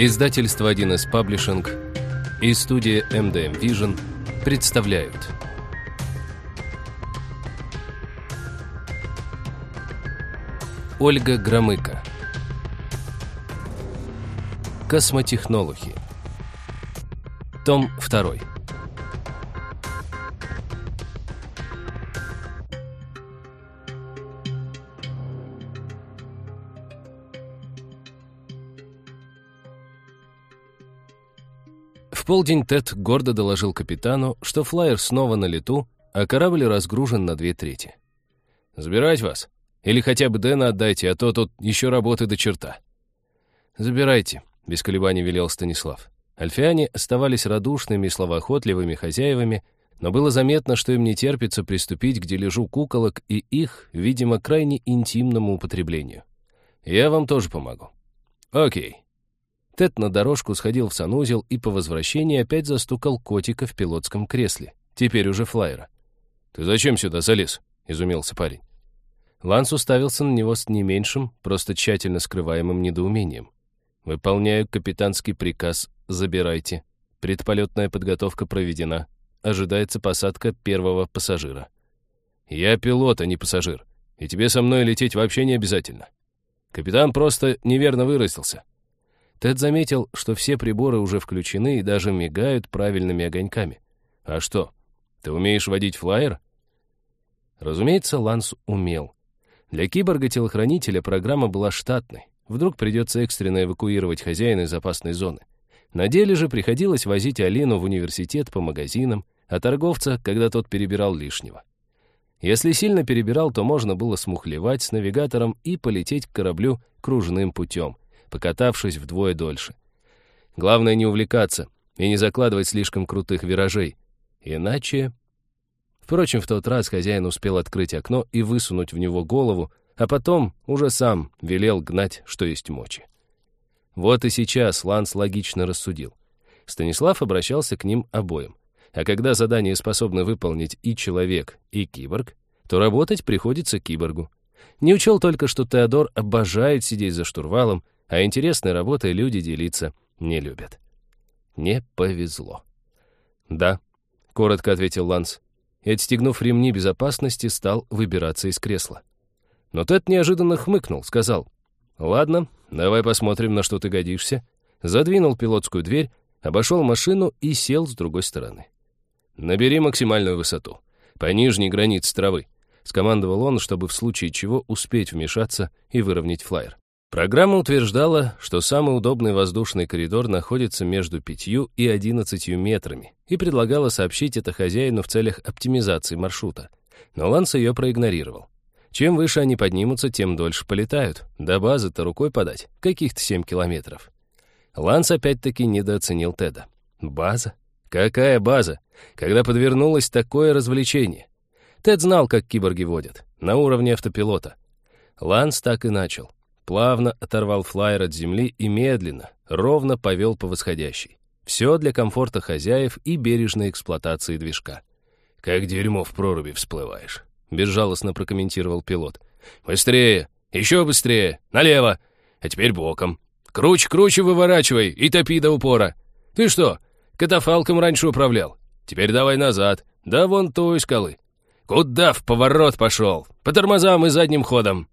Издательство 1С Паблишинг и студия MDM Vision представляют. Ольга Громыко. Космотехнологи. Том 2 полдень Тед гордо доложил капитану, что флайер снова на лету, а корабль разгружен на две трети. «Забирать вас? Или хотя бы Дэна отдайте, а то тут еще работы до черта». «Забирайте», — без колебаний велел Станислав. Альфиане оставались радушными и словоохотливыми хозяевами, но было заметно, что им не терпится приступить к дележу куколок и их, видимо, крайне интимному употреблению. «Я вам тоже помогу». «Окей», Тед на дорожку сходил в санузел и по возвращении опять застукал котика в пилотском кресле, теперь уже флайера. «Ты зачем сюда залез?» — изумился парень. Ланс уставился на него с не меньшим, просто тщательно скрываемым недоумением. «Выполняю капитанский приказ, забирайте. Предполетная подготовка проведена. Ожидается посадка первого пассажира». «Я пилот, а не пассажир, и тебе со мной лететь вообще не обязательно. Капитан просто неверно выразился. Тед заметил, что все приборы уже включены и даже мигают правильными огоньками. «А что, ты умеешь водить флайер?» Разумеется, Ланс умел. Для киборга-телохранителя программа была штатной. Вдруг придется экстренно эвакуировать хозяина из опасной зоны. На деле же приходилось возить Алину в университет по магазинам, а торговца, когда тот перебирал лишнего. Если сильно перебирал, то можно было смухлевать с навигатором и полететь к кораблю кружным путем — покатавшись вдвое дольше. Главное не увлекаться и не закладывать слишком крутых виражей. Иначе... Впрочем, в тот раз хозяин успел открыть окно и высунуть в него голову, а потом уже сам велел гнать, что есть мочи. Вот и сейчас Ланс логично рассудил. Станислав обращался к ним обоим. А когда задание способны выполнить и человек, и киборг, то работать приходится киборгу. Не учел только, что Теодор обожает сидеть за штурвалом а интересной работой люди делиться не любят. Не повезло. «Да», — коротко ответил Ланс, и, отстегнув ремни безопасности, стал выбираться из кресла. Но Тед неожиданно хмыкнул, сказал, «Ладно, давай посмотрим, на что ты годишься», задвинул пилотскую дверь, обошел машину и сел с другой стороны. «Набери максимальную высоту, по нижней границе травы», скомандовал он, чтобы в случае чего успеть вмешаться и выровнять флайер. Программа утверждала, что самый удобный воздушный коридор находится между 5 и 11 метрами и предлагала сообщить это хозяину в целях оптимизации маршрута. Но Ланс ее проигнорировал. Чем выше они поднимутся, тем дольше полетают. До базы-то рукой подать, каких-то 7 километров. Ланс опять-таки недооценил Теда. База? Какая база? Когда подвернулось такое развлечение? Тед знал, как киборги водят, на уровне автопилота. Ланс так и начал плавно оторвал флайер от земли и медленно, ровно повел по восходящей. Все для комфорта хозяев и бережной эксплуатации движка. «Как дерьмо в проруби всплываешь», — безжалостно прокомментировал пилот. «Быстрее! Еще быстрее! Налево! А теперь боком! Круче, круче выворачивай и топи до упора! Ты что, катафалком раньше управлял? Теперь давай назад, да вон той скалы! Куда в поворот пошел? По тормозам и задним ходом!»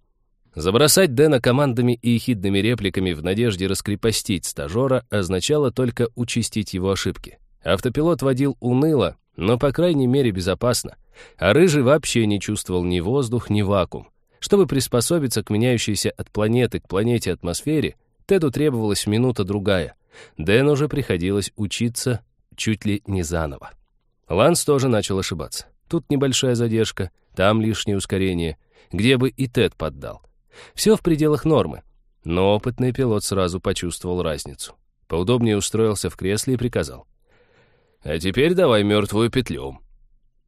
Забросать Дэна командами и ехидными репликами в надежде раскрепостить стажера означало только участить его ошибки. Автопилот водил уныло, но, по крайней мере, безопасно. А Рыжий вообще не чувствовал ни воздух, ни вакуум. Чтобы приспособиться к меняющейся от планеты к планете атмосфере, Теду требовалась минута-другая. Дэну уже приходилось учиться чуть ли не заново. Ланс тоже начал ошибаться. Тут небольшая задержка, там лишнее ускорение, где бы и Тед поддал. Все в пределах нормы. Но опытный пилот сразу почувствовал разницу. Поудобнее устроился в кресле и приказал. «А теперь давай мертвую петлю».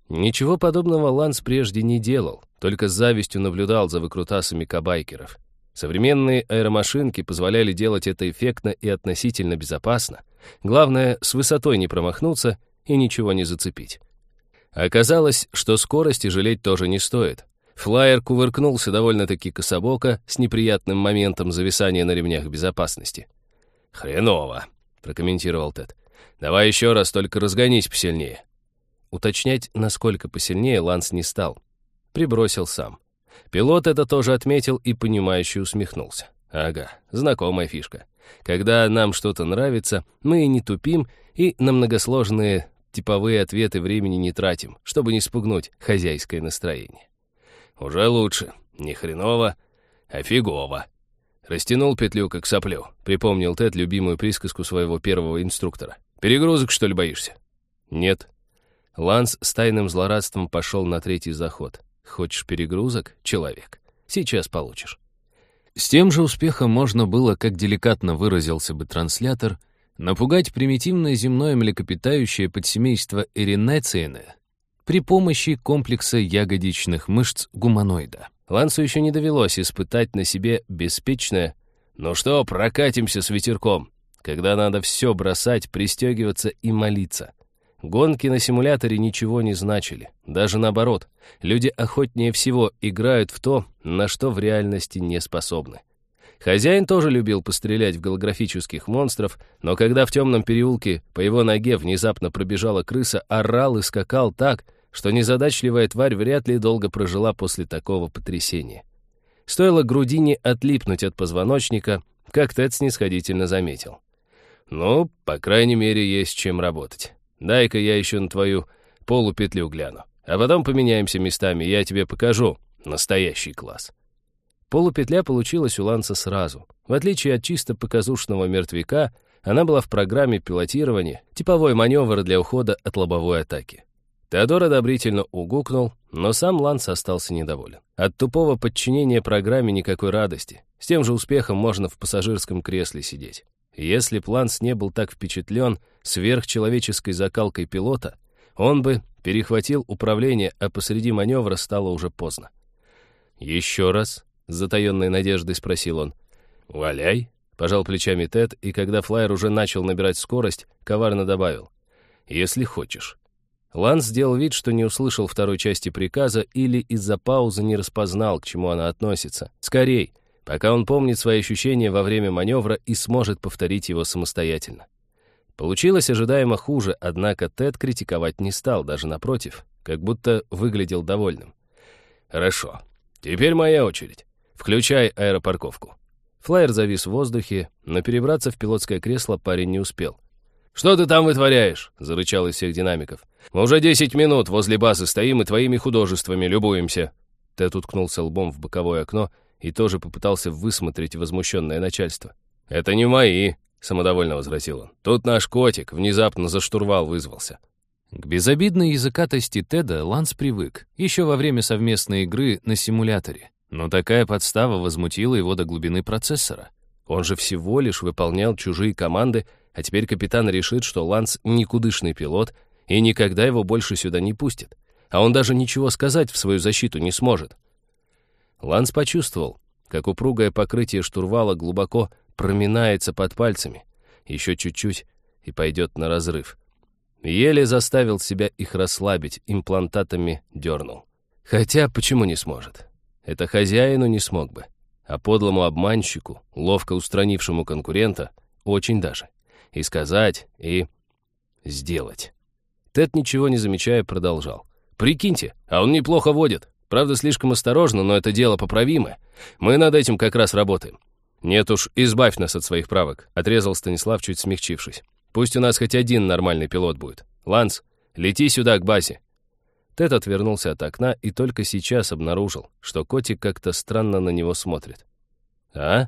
Ничего подобного Ланс прежде не делал, только с завистью наблюдал за выкрутасами кабайкеров. Современные аэромашинки позволяли делать это эффектно и относительно безопасно. Главное, с высотой не промахнуться и ничего не зацепить. Оказалось, что скорости жалеть тоже не стоит. Флайер кувыркнулся довольно-таки кособоко, с неприятным моментом зависания на ремнях безопасности. «Хреново», — прокомментировал Тед. «Давай еще раз, только разгонись посильнее». Уточнять, насколько посильнее, Ланс не стал. Прибросил сам. Пилот это тоже отметил и понимающе усмехнулся. Ага, знакомая фишка. Когда нам что-то нравится, мы и не тупим, и на многосложные типовые ответы времени не тратим, чтобы не спугнуть хозяйское настроение. Уже лучше. Не хреново, а фигово. Растянул петлю, как соплю. Припомнил Тед любимую присказку своего первого инструктора. «Перегрузок, что ли, боишься?» «Нет». Ланс с тайным злорадством пошел на третий заход. «Хочешь перегрузок, человек? Сейчас получишь». С тем же успехом можно было, как деликатно выразился бы транслятор, напугать примитивное земное млекопитающее подсемейство Эринециена при помощи комплекса ягодичных мышц гуманоида. Лансу еще не довелось испытать на себе беспечное «Ну что, прокатимся с ветерком», когда надо все бросать, пристегиваться и молиться. Гонки на симуляторе ничего не значили. Даже наоборот, люди охотнее всего играют в то, на что в реальности не способны. Хозяин тоже любил пострелять в голографических монстров, но когда в темном переулке по его ноге внезапно пробежала крыса, орал и скакал так, что незадачливая тварь вряд ли долго прожила после такого потрясения. Стоило грудине отлипнуть от позвоночника, как Тед снисходительно заметил. «Ну, по крайней мере, есть чем работать. Дай-ка я еще на твою полупетлю гляну. А потом поменяемся местами, я тебе покажу настоящий класс». Полупетля получилась у Ланса сразу. В отличие от чисто показушного мертвяка, она была в программе пилотирования, типовой маневр для ухода от лобовой атаки. Теодор одобрительно угукнул, но сам Ланс остался недоволен. От тупого подчинения программе никакой радости. С тем же успехом можно в пассажирском кресле сидеть. Если Планс не был так впечатлен сверхчеловеческой закалкой пилота, он бы перехватил управление, а посреди маневра стало уже поздно. «Еще раз?» — с затаенной надеждой спросил он. «Валяй!» — пожал плечами Тед, и когда флайер уже начал набирать скорость, коварно добавил. «Если хочешь». Ланс сделал вид, что не услышал второй части приказа или из-за паузы не распознал, к чему она относится. Скорей, пока он помнит свои ощущения во время маневра и сможет повторить его самостоятельно. Получилось ожидаемо хуже, однако Тед критиковать не стал, даже напротив, как будто выглядел довольным. «Хорошо, теперь моя очередь. Включай аэропарковку». Флайер завис в воздухе, но перебраться в пилотское кресло парень не успел. «Что ты там вытворяешь?» — зарычал из всех динамиков. «Мы уже десять минут возле базы стоим и твоими художествами любуемся». Тед уткнулся лбом в боковое окно и тоже попытался высмотреть возмущенное начальство. «Это не мои», — самодовольно возразил он. «Тут наш котик внезапно за штурвал вызвался». К безобидной языкатости Теда Ланс привык, еще во время совместной игры на симуляторе. Но такая подстава возмутила его до глубины процессора. Он же всего лишь выполнял чужие команды, а теперь капитан решит, что Ланс никудышный пилот и никогда его больше сюда не пустит. А он даже ничего сказать в свою защиту не сможет. Ланс почувствовал, как упругое покрытие штурвала глубоко проминается под пальцами. Еще чуть-чуть и пойдет на разрыв. Еле заставил себя их расслабить, имплантатами дернул. Хотя почему не сможет? Это хозяину не смог бы. А подлому обманщику, ловко устранившему конкурента, очень даже. И сказать, и сделать. Тед, ничего не замечая, продолжал. «Прикиньте, а он неплохо водит. Правда, слишком осторожно, но это дело поправимое. Мы над этим как раз работаем». «Нет уж, избавь нас от своих правок», — отрезал Станислав, чуть смягчившись. «Пусть у нас хоть один нормальный пилот будет. Ланс, лети сюда, к базе. Тед отвернулся от окна и только сейчас обнаружил, что котик как-то странно на него смотрит. «А?»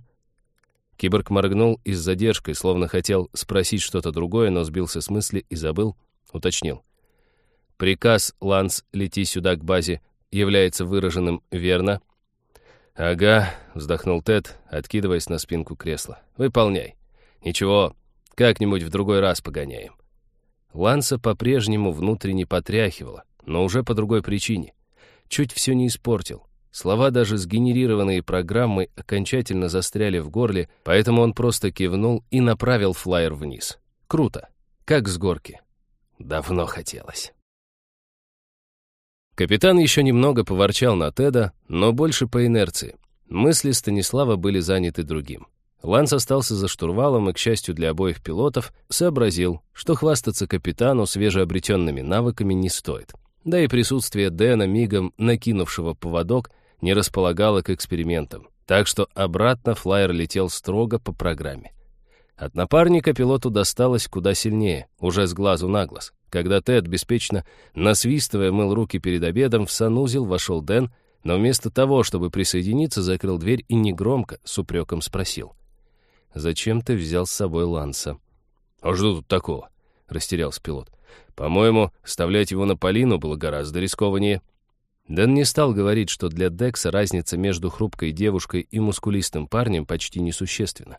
Киборг моргнул и с задержкой, словно хотел спросить что-то другое, но сбился с мысли и забыл, уточнил. «Приказ, Ланс, лети сюда к базе, является выраженным верно?» «Ага», — вздохнул Тед, откидываясь на спинку кресла. «Выполняй. Ничего, как-нибудь в другой раз погоняем». Ланса по-прежнему внутренне потряхивало, но уже по другой причине. Чуть все не испортил. Слова, даже сгенерированные программой, окончательно застряли в горле, поэтому он просто кивнул и направил флайер вниз. Круто. Как с горки. Давно хотелось. Капитан еще немного поворчал на Теда, но больше по инерции. Мысли Станислава были заняты другим. Ланс остался за штурвалом и, к счастью для обоих пилотов, сообразил, что хвастаться капитану свежеобретенными навыками не стоит. Да и присутствие Дэна, мигом накинувшего поводок, не располагало к экспериментам. Так что обратно флайер летел строго по программе. От напарника пилоту досталось куда сильнее, уже с глазу на глаз. Когда Тед, беспечно насвистывая, мыл руки перед обедом, в санузел вошел Дэн, но вместо того, чтобы присоединиться, закрыл дверь и негромко, с упреком спросил. «Зачем ты взял с собой Ланса?» «А что тут такого?» — растерялся пилот. «По-моему, оставлять его на Полину было гораздо рискованнее». Дэн не стал говорить, что для Декса разница между хрупкой девушкой и мускулистым парнем почти несущественна.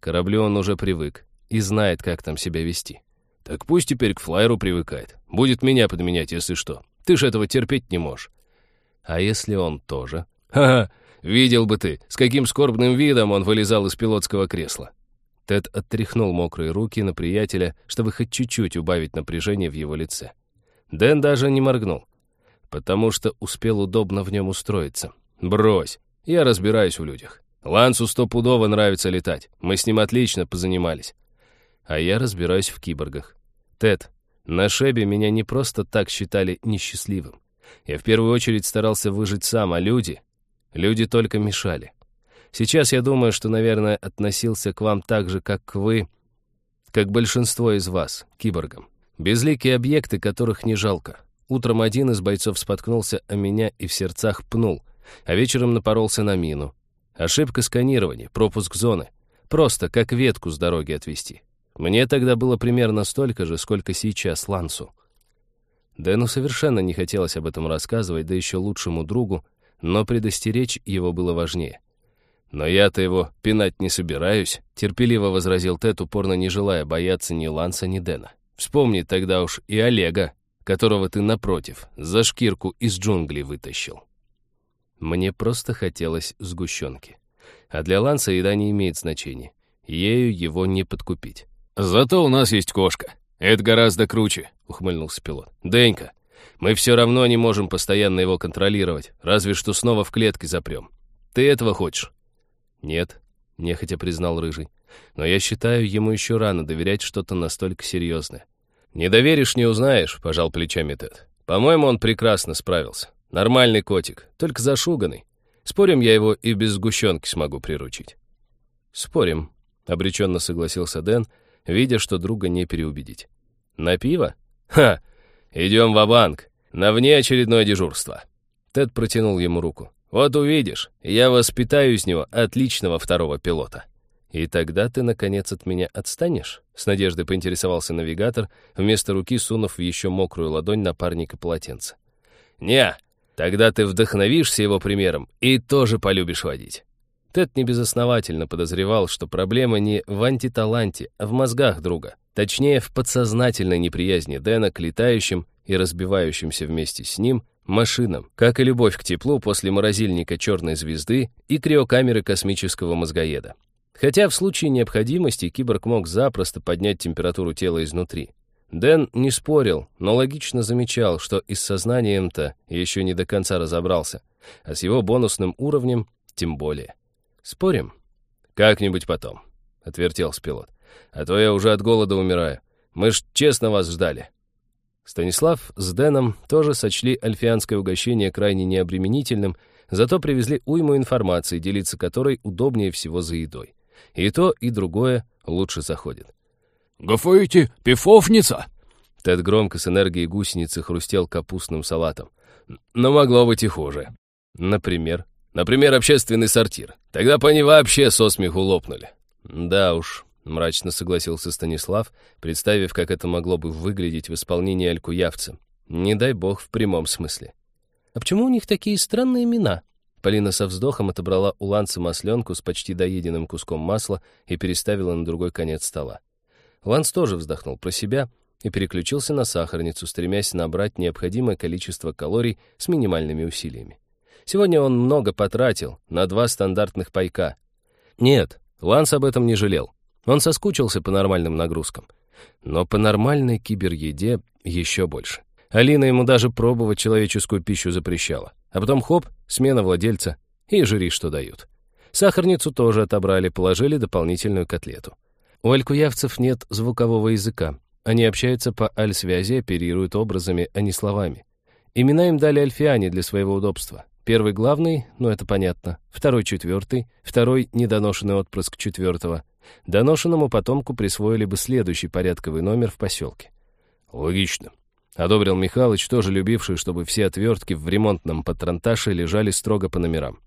К кораблю он уже привык и знает, как там себя вести. «Так пусть теперь к флайеру привыкает. Будет меня подменять, если что. Ты ж этого терпеть не можешь». «А если он тоже?» «Ха-ха! Видел бы ты, с каким скорбным видом он вылезал из пилотского кресла. Тед оттряхнул мокрые руки на приятеля, чтобы хоть чуть-чуть убавить напряжение в его лице. Дэн даже не моргнул, потому что успел удобно в нем устроиться. «Брось, я разбираюсь в людях. Лансу стопудово нравится летать, мы с ним отлично позанимались. А я разбираюсь в киборгах. Тед, на Шебе меня не просто так считали несчастливым. Я в первую очередь старался выжить сам, а люди Люди только мешали. Сейчас я думаю, что, наверное, относился к вам так же, как вы, как большинство из вас, киборгам. Безликие объекты, которых не жалко. Утром один из бойцов споткнулся о меня и в сердцах пнул, а вечером напоролся на мину. Ошибка сканирования, пропуск зоны. Просто как ветку с дороги отвести. Мне тогда было примерно столько же, сколько сейчас Лансу. Дэну совершенно не хотелось об этом рассказывать, да еще лучшему другу, но предостеречь его было важнее. «Но я-то его пинать не собираюсь», — терпеливо возразил Тед, упорно не желая бояться ни Ланса, ни Дэна. «Вспомни тогда уж и Олега, которого ты, напротив, за шкирку из джунглей вытащил». Мне просто хотелось сгущенки. А для Ланса еда не имеет значения. Ею его не подкупить. «Зато у нас есть кошка. Это гораздо круче», — ухмыльнулся пилот. «Денька, мы все равно не можем постоянно его контролировать, разве что снова в клетке запрем. Ты этого хочешь?» «Нет», — нехотя признал Рыжий. «Но я считаю, ему еще рано доверять что-то настолько серьезное». «Не доверишь, не узнаешь», — пожал плечами Тед. «По-моему, он прекрасно справился. Нормальный котик, только зашуганный. Спорим, я его и без сгущенки смогу приручить». «Спорим», — обреченно согласился Дэн, видя, что друга не переубедить. «На пиво?» «Ха! Идем в банк на внеочередное дежурство». Тед протянул ему руку. «Вот увидишь, я воспитаю из него отличного второго пилота». «И тогда ты, наконец, от меня отстанешь?» С надеждой поинтересовался навигатор, вместо руки сунув в еще мокрую ладонь напарника полотенца. «Не, тогда ты вдохновишься его примером и тоже полюбишь водить». Тед небезосновательно подозревал, что проблема не в антиталанте, а в мозгах друга. Точнее, в подсознательной неприязни Дэна к летающим и разбивающимся вместе с ним машинам, как и любовь к теплу после морозильника черной звезды и криокамеры космического мозгоеда. Хотя в случае необходимости киборг мог запросто поднять температуру тела изнутри. Дэн не спорил, но логично замечал, что и с сознанием-то еще не до конца разобрался, а с его бонусным уровнем тем более. Спорим? Как-нибудь потом, — отвертелся пилот. А то я уже от голода умираю. Мы ж честно вас ждали. Станислав с Дэном тоже сочли альфианское угощение крайне необременительным, зато привезли уйму информации, делиться которой удобнее всего за едой. И то, и другое лучше заходит. «Гафаете, пифовница!» Тед громко с энергией гусеницы хрустел капустным салатом. «Но могло быть и хуже. Например?» «Например, общественный сортир. Тогда по ней вообще со смеху лопнули». «Да уж, Мрачно согласился Станислав, представив, как это могло бы выглядеть в исполнении алькуявца. Не дай бог в прямом смысле. «А почему у них такие странные имена?» Полина со вздохом отобрала у Ланса масленку с почти доеденным куском масла и переставила на другой конец стола. Ланс тоже вздохнул про себя и переключился на сахарницу, стремясь набрать необходимое количество калорий с минимальными усилиями. Сегодня он много потратил на два стандартных пайка. Нет, Ланс об этом не жалел. Он соскучился по нормальным нагрузкам. Но по нормальной киберъеде еще больше. Алина ему даже пробовать человеческую пищу запрещала. А потом хоп, смена владельца, и жри, что дают. Сахарницу тоже отобрали, положили дополнительную котлету. У алькуявцев нет звукового языка. Они общаются по аль-связи, оперируют образами, а не словами. Имена им дали альфиане для своего удобства. Первый главный, ну это понятно. Второй четвертый. Второй недоношенный отпрыск четвертого. Доношенному потомку присвоили бы следующий порядковый номер в поселке. Логично. Одобрил Михалыч, тоже любивший, чтобы все отвертки в ремонтном патронташе лежали строго по номерам.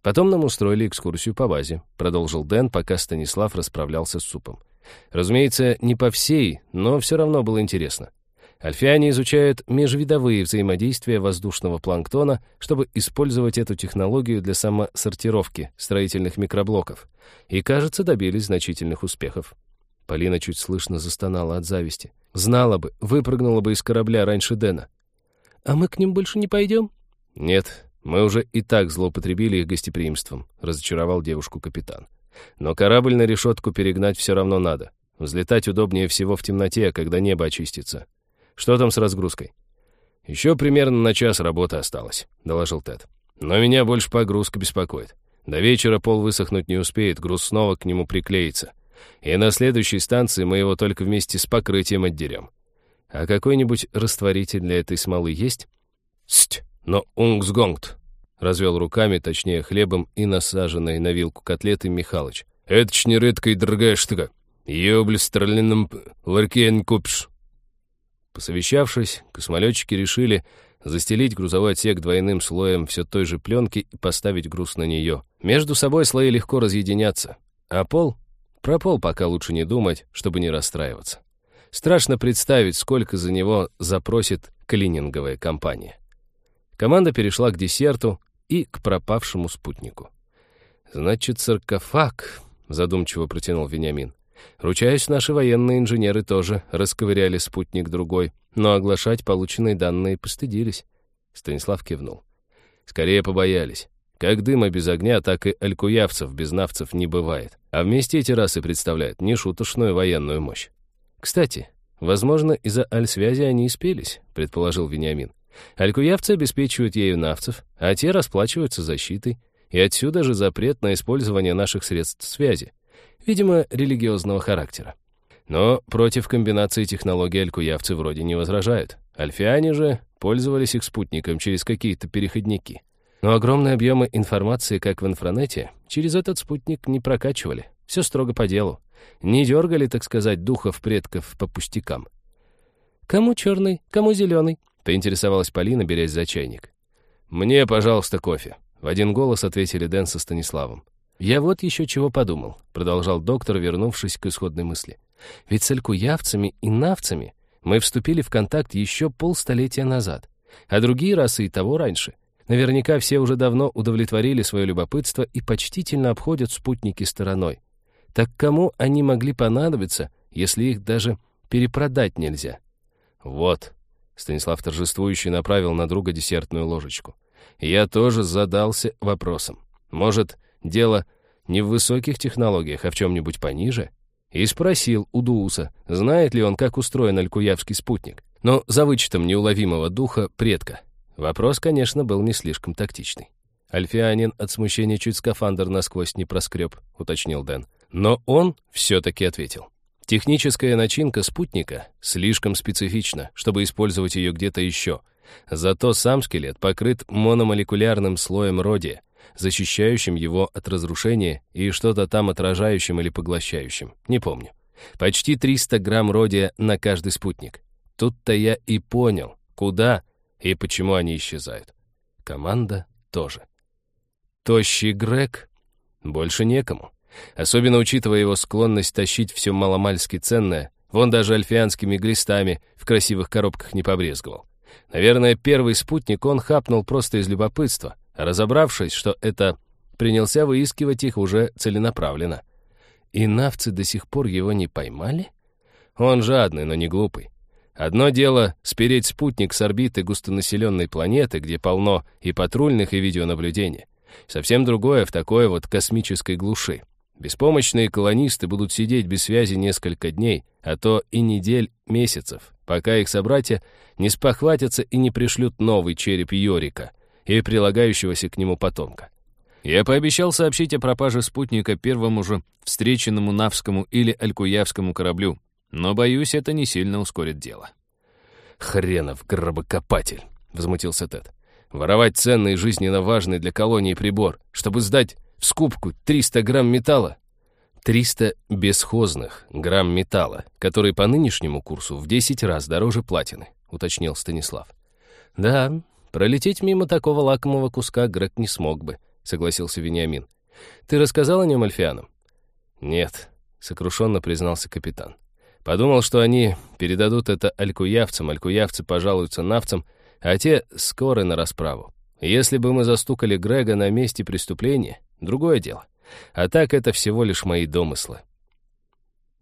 Потом нам устроили экскурсию по базе, продолжил Дэн, пока Станислав расправлялся с супом. Разумеется, не по всей, но все равно было интересно. Альфиане изучают межвидовые взаимодействия воздушного планктона, чтобы использовать эту технологию для самосортировки строительных микроблоков. И, кажется, добились значительных успехов. Полина чуть слышно застонала от зависти. Знала бы, выпрыгнула бы из корабля раньше Дэна. «А мы к ним больше не пойдем?» «Нет, мы уже и так злоупотребили их гостеприимством», — разочаровал девушку капитан. «Но корабль на решетку перегнать все равно надо. Взлетать удобнее всего в темноте, когда небо очистится. Что там с разгрузкой?» «Еще примерно на час работы осталось», — доложил Тед. «Но меня больше погрузка беспокоит. До вечера пол высохнуть не успеет, груз снова к нему приклеится. И на следующей станции мы его только вместе с покрытием отдерем. А какой-нибудь растворитель для этой смолы есть? Сть, но унгсгонгт. Развел руками, точнее хлебом и насаженной на вилку котлеты Михалыч. Это ж не редко и дорогая штука. Строленным ларьке не купишь. Посовещавшись, космолетчики решили застелить грузовой отсек двойным слоем все той же пленки и поставить груз на нее. Между собой слои легко разъединятся, а пол про пол пока лучше не думать, чтобы не расстраиваться. Страшно представить, сколько за него запросит клининговая компания. Команда перешла к десерту и к пропавшему спутнику. «Значит, саркофаг», — задумчиво протянул Вениамин. «Ручаюсь, наши военные инженеры тоже расковыряли спутник другой, но оглашать полученные данные постыдились». Станислав кивнул. «Скорее побоялись. Как дыма без огня, так и алькуявцев без навцев не бывает. А вместе эти расы представляют нешуточную военную мощь. Кстати, возможно, из-за аль-связи они и спелись, предположил Вениамин. Алькуявцы обеспечивают ею навцев, а те расплачиваются защитой, и отсюда же запрет на использование наших средств связи, видимо, религиозного характера. Но против комбинации технологий алькуявцы вроде не возражают. Альфиане же пользовались их спутником через какие-то переходники. Но огромные объемы информации, как в инфранете, через этот спутник не прокачивали. Все строго по делу. Не дергали, так сказать, духов предков по пустякам. «Кому черный, кому зеленый?» — поинтересовалась Полина, берясь за чайник. «Мне, пожалуйста, кофе», — в один голос ответили Дэн со Станиславом. «Я вот еще чего подумал», — продолжал доктор, вернувшись к исходной мысли. «Ведь с алькуявцами и навцами мы вступили в контакт еще полстолетия назад, а другие расы и того раньше. Наверняка все уже давно удовлетворили свое любопытство и почтительно обходят спутники стороной. Так кому они могли понадобиться, если их даже перепродать нельзя? Вот, Станислав торжествующе направил на друга десертную ложечку. Я тоже задался вопросом. Может, дело не в высоких технологиях, а в чем-нибудь пониже? И спросил у Дууса, знает ли он, как устроен алькуявский спутник, но за вычетом неуловимого духа предка. Вопрос, конечно, был не слишком тактичный. Альфианин от смущения чуть скафандр насквозь не проскреб, уточнил Дэн. Но он все-таки ответил. Техническая начинка спутника слишком специфична, чтобы использовать ее где-то еще. Зато сам скелет покрыт мономолекулярным слоем родия, защищающим его от разрушения и что-то там отражающим или поглощающим. Не помню. Почти 300 грамм родия на каждый спутник. Тут-то я и понял, куда и почему они исчезают. Команда тоже. Тощий Грег больше некому. Особенно учитывая его склонность тащить все маломальски ценное, вон даже альфианскими глистами в красивых коробках не побрезговал. Наверное, первый спутник он хапнул просто из любопытства, а разобравшись, что это, принялся выискивать их уже целенаправленно. И навцы до сих пор его не поймали? Он жадный, но не глупый. Одно дело — спереть спутник с орбиты густонаселенной планеты, где полно и патрульных, и видеонаблюдения. Совсем другое в такой вот космической глуши. Беспомощные колонисты будут сидеть без связи несколько дней, а то и недель, месяцев, пока их собратья не спохватятся и не пришлют новый череп Йорика и прилагающегося к нему потомка. Я пообещал сообщить о пропаже спутника первому же встреченному Навскому или Алькуявскому кораблю, но, боюсь, это не сильно ускорит дело. «Хренов гробокопатель!» — возмутился Тед. «Воровать ценный и жизненно важный для колонии прибор, чтобы сдать в скупку 300 грамм металла?» 300 бесхозных грамм металла, который по нынешнему курсу в 10 раз дороже платины, уточнил Станислав. Да, пролететь мимо такого лакомого куска Грег не смог бы, согласился Вениамин. Ты рассказал о нем Альфианам? Нет, сокрушенно признался капитан. Подумал, что они передадут это алькуявцам, алькуявцы пожалуются навцам, а те скоро на расправу. Если бы мы застукали Грега на месте преступления, другое дело. А так это всего лишь мои домыслы.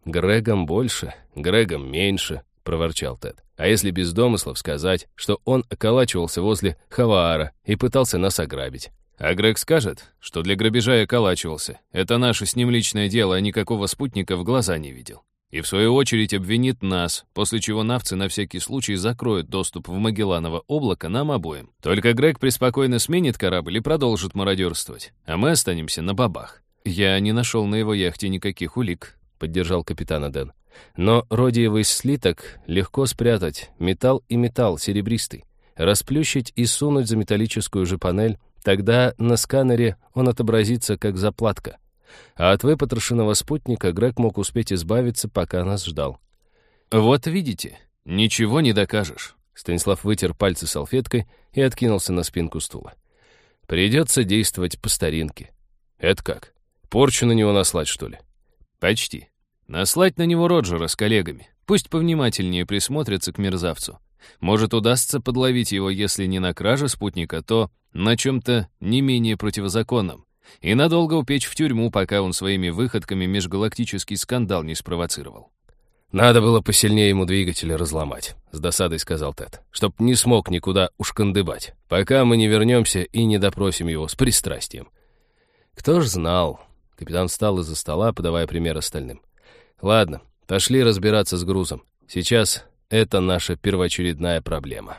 «Грегом больше, Грегом меньше», — проворчал Тед. «А если без домыслов сказать, что он околачивался возле Хаваара и пытался нас ограбить?» А Грег скажет, что для грабежа я околачивался. Это наше с ним личное дело, а никакого спутника в глаза не видел. И в свою очередь обвинит нас, после чего навцы на всякий случай закроют доступ в Магелланово облако нам обоим. Только Грег преспокойно сменит корабль и продолжит мародерствовать, а мы останемся на бабах. Я не нашел на его яхте никаких улик, поддержал капитана Дэн. Но родиевый слиток легко спрятать, металл и металл серебристый, расплющить и сунуть за металлическую же панель, тогда на сканере он отобразится как заплатка. А от выпотрошенного спутника Грег мог успеть избавиться, пока нас ждал. «Вот видите, ничего не докажешь». Станислав вытер пальцы салфеткой и откинулся на спинку стула. «Придется действовать по старинке». «Это как? Порчу на него наслать, что ли?» «Почти. Наслать на него Роджера с коллегами. Пусть повнимательнее присмотрятся к мерзавцу. Может, удастся подловить его, если не на краже спутника, то на чем-то не менее противозаконном. И надолго упечь в тюрьму, пока он своими выходками межгалактический скандал не спровоцировал. «Надо было посильнее ему двигатель разломать», — с досадой сказал Тед, «чтоб не смог никуда ушкандыбать, пока мы не вернемся и не допросим его с пристрастием». «Кто ж знал?» — капитан встал из-за стола, подавая пример остальным. «Ладно, пошли разбираться с грузом. Сейчас это наша первоочередная проблема».